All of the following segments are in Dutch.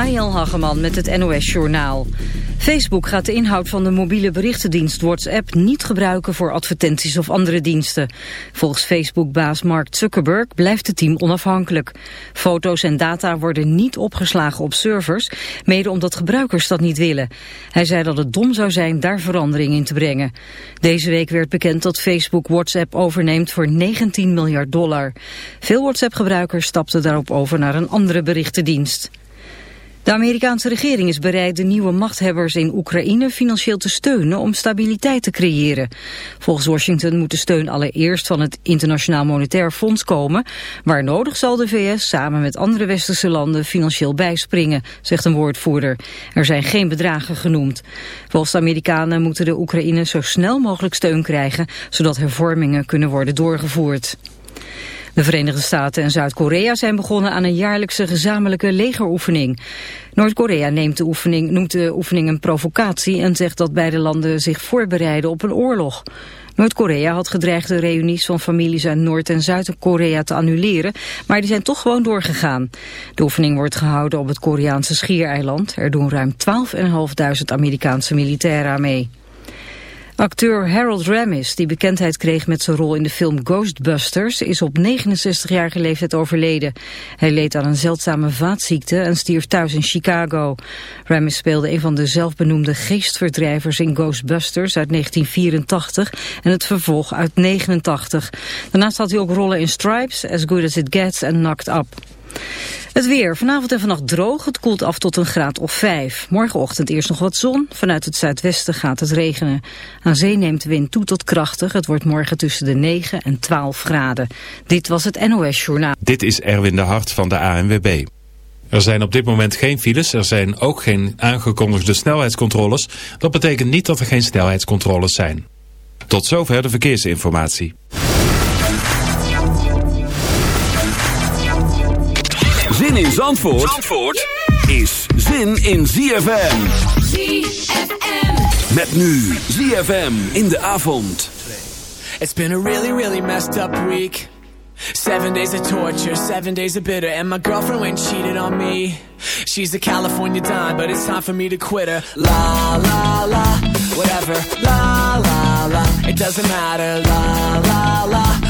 Mariel Hageman met het NOS Journaal. Facebook gaat de inhoud van de mobiele berichtendienst WhatsApp niet gebruiken voor advertenties of andere diensten. Volgens Facebook-baas Mark Zuckerberg blijft het team onafhankelijk. Foto's en data worden niet opgeslagen op servers, mede omdat gebruikers dat niet willen. Hij zei dat het dom zou zijn daar verandering in te brengen. Deze week werd bekend dat Facebook WhatsApp overneemt voor 19 miljard dollar. Veel WhatsApp-gebruikers stapten daarop over naar een andere berichtendienst. De Amerikaanse regering is bereid de nieuwe machthebbers in Oekraïne financieel te steunen om stabiliteit te creëren. Volgens Washington moet de steun allereerst van het Internationaal Monetair Fonds komen. Waar nodig zal de VS samen met andere westerse landen financieel bijspringen, zegt een woordvoerder. Er zijn geen bedragen genoemd. Volgens de Amerikanen moeten de Oekraïne zo snel mogelijk steun krijgen, zodat hervormingen kunnen worden doorgevoerd. De Verenigde Staten en Zuid-Korea zijn begonnen aan een jaarlijkse gezamenlijke legeroefening. Noord-Korea neemt de oefening, noemt de oefening een provocatie en zegt dat beide landen zich voorbereiden op een oorlog. Noord-Korea had gedreigd de reunies van families uit Noord- en Zuid-Korea te annuleren, maar die zijn toch gewoon doorgegaan. De oefening wordt gehouden op het Koreaanse schiereiland. Er doen ruim 12.500 Amerikaanse militairen mee. Acteur Harold Ramis, die bekendheid kreeg met zijn rol in de film Ghostbusters, is op 69-jarige leeftijd overleden. Hij leed aan een zeldzame vaatziekte en stierf thuis in Chicago. Ramis speelde een van de zelfbenoemde geestverdrijvers in Ghostbusters uit 1984 en het vervolg uit 89. Daarnaast had hij ook rollen in Stripes, As Good As It Gets en Knocked Up. Het weer. Vanavond en vannacht droog. Het koelt af tot een graad of 5. Morgenochtend eerst nog wat zon. Vanuit het zuidwesten gaat het regenen. Aan zee neemt de wind toe tot krachtig. Het wordt morgen tussen de 9 en 12 graden. Dit was het NOS Journaal. Dit is Erwin de Hart van de ANWB. Er zijn op dit moment geen files. Er zijn ook geen aangekondigde snelheidscontroles. Dat betekent niet dat er geen snelheidscontroles zijn. Tot zover de verkeersinformatie. In Zandvoort, Zandvoort is zin in ZFM. ZFM. Met nu ZFM in de avond. It's been a really, really messed up week. Seven days of torture, seven days of bitter, and my girlfriend went and cheated on me. She's a California dime, but it's time for me to quit her. La la la, whatever. La la la, it doesn't matter. La la la,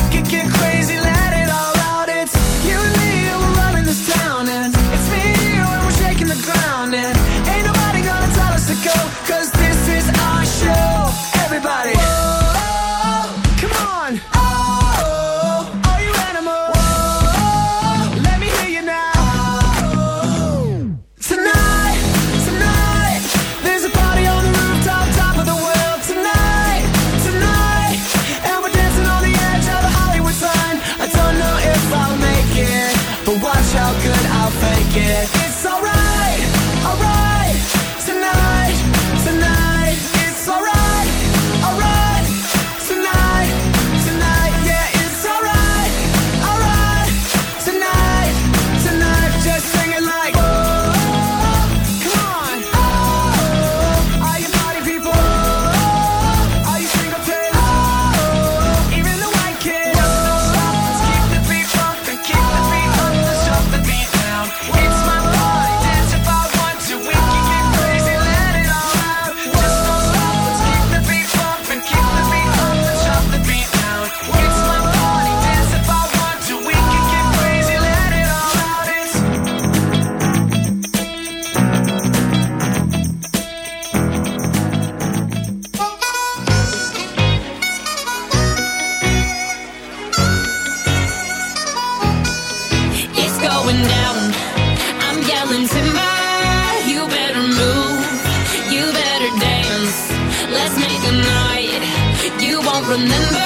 Remember.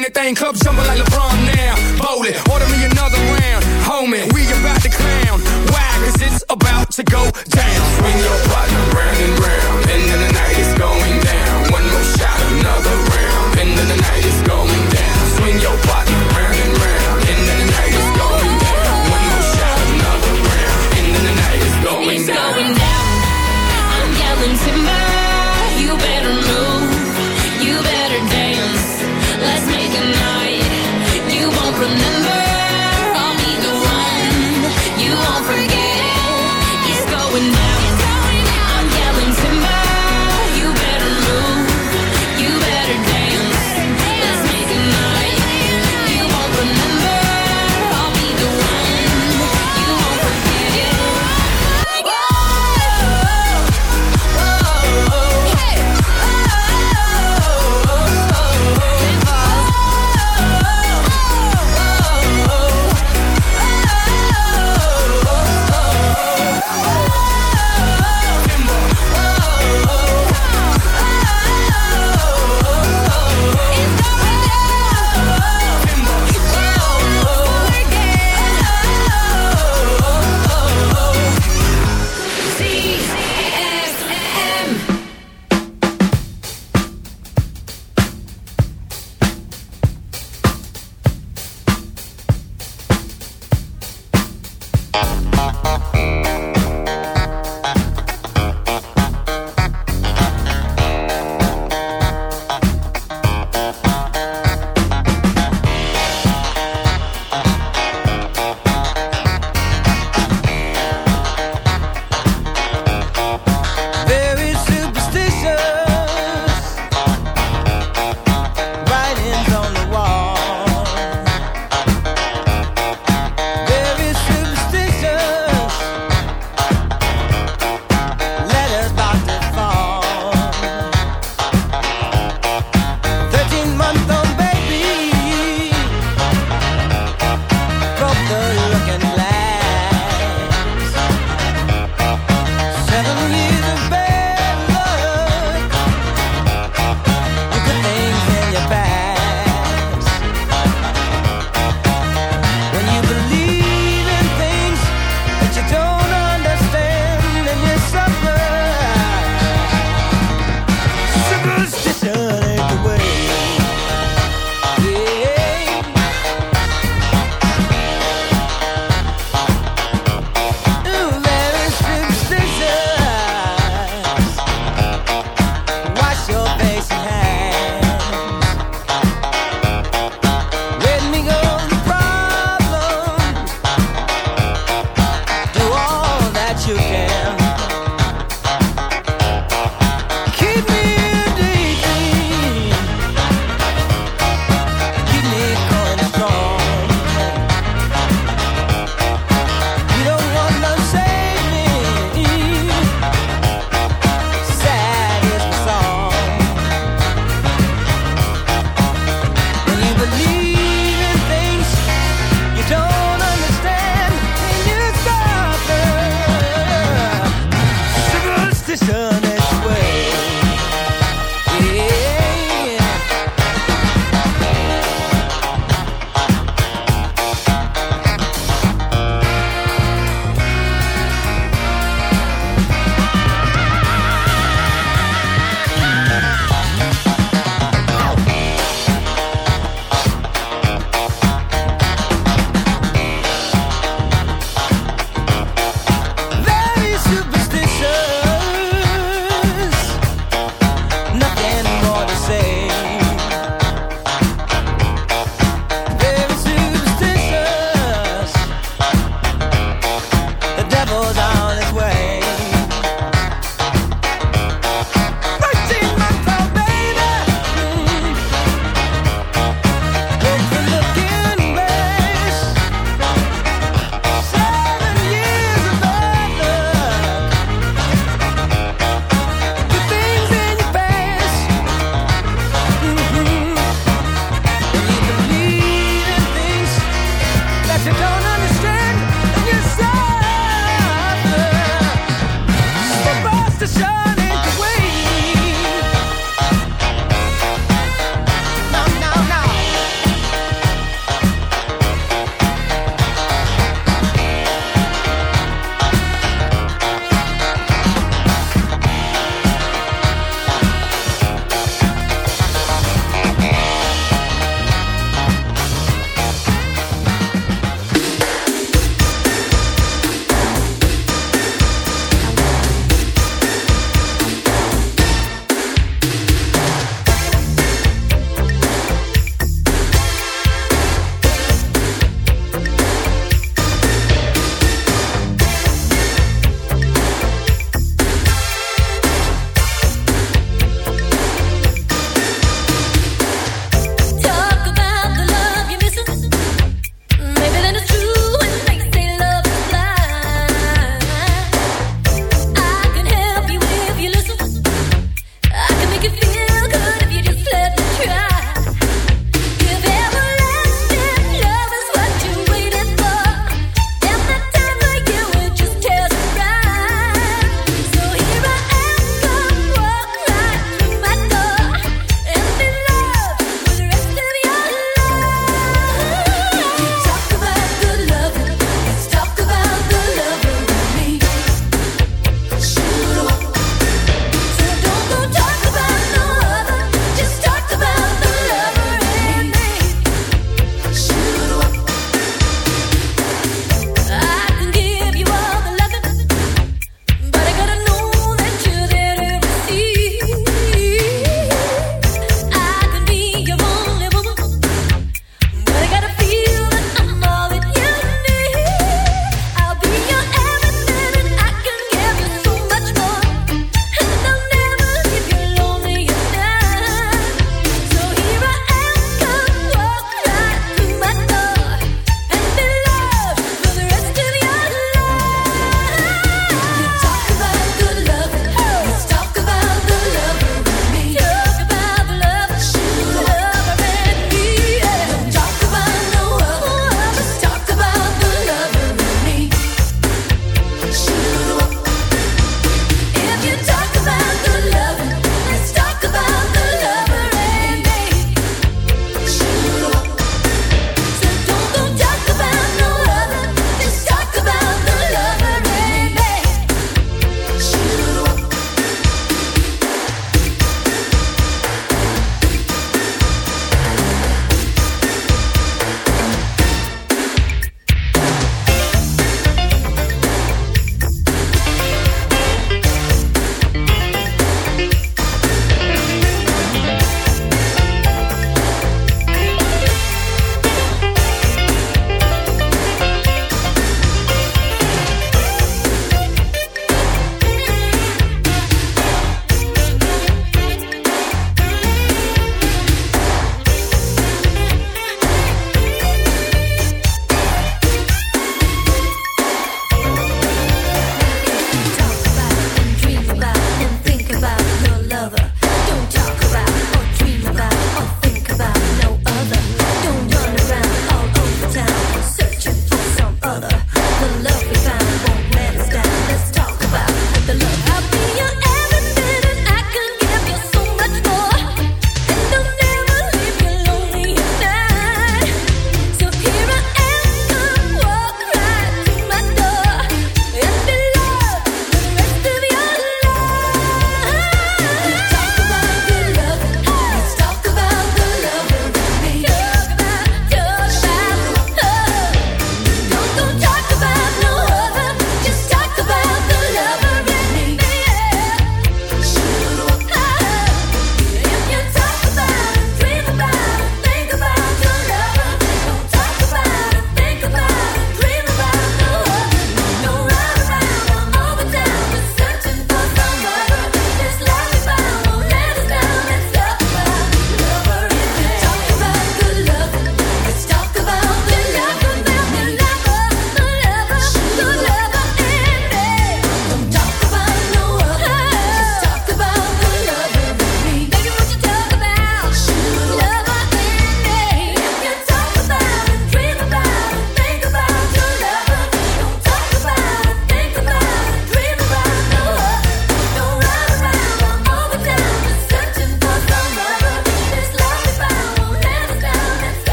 ain't a thing. Club jumping like LeBron now. bowl it. order me another round. Homie, we about to clown. Why? Cause it's about to go down. Bring your partner.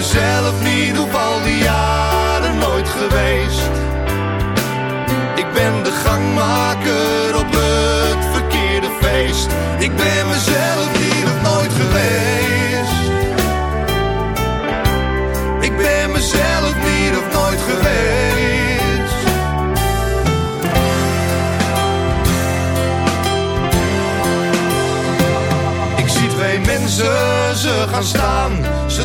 Mezelf niet op al die jaren nooit geweest. Ik ben de gangmaker op het verkeerde feest. Ik ben mezelf niet of nooit geweest. Ik ben mezelf niet of nooit geweest. Ik zie twee mensen, ze gaan staan.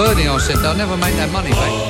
Bernie, I said, they'll never make that money back.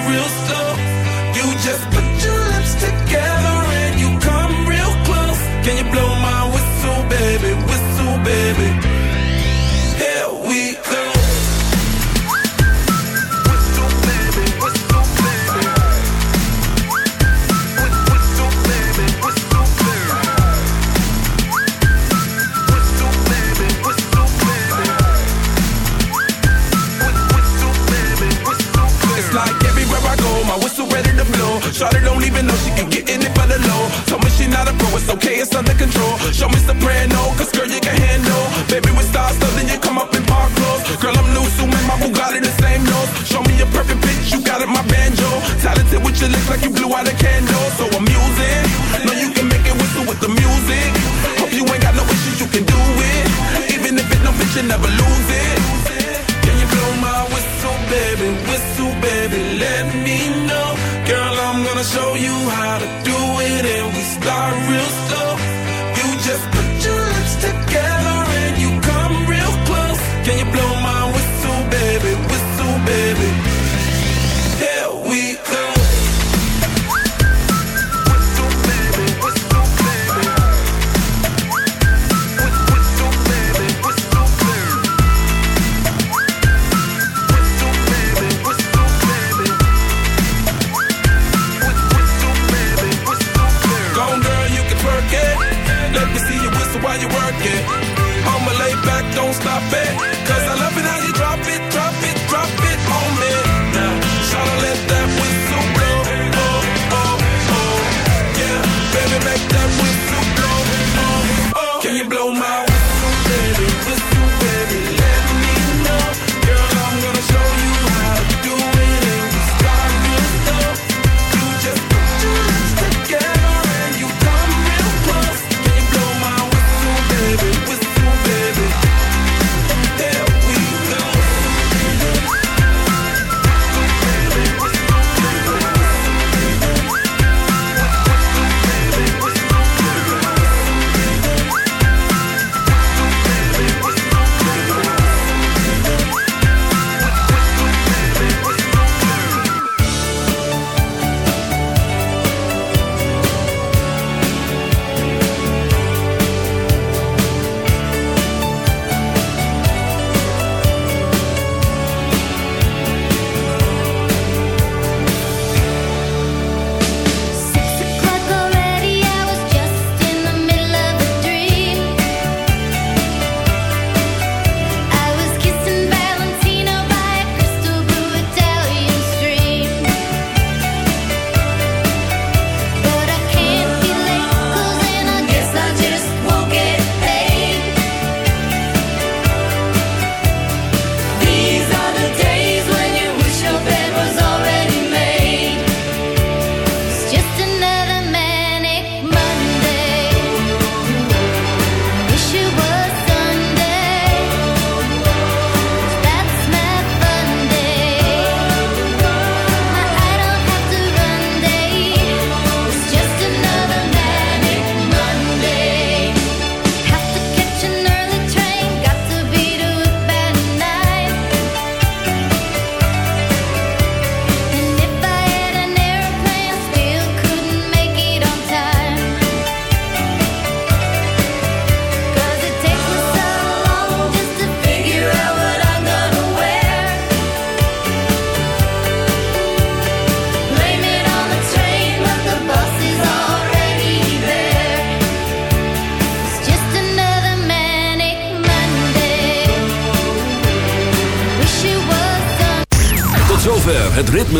Told me she not a pro, it's okay, it's under control. Show me soprano, cause girl, you can handle. Baby, with stars, so then you come up in park clothes. Girl, I'm new, so my Bugatti the same nose. Show me a perfect pitch, you got it, my banjo. Talented with your lips like you blew out a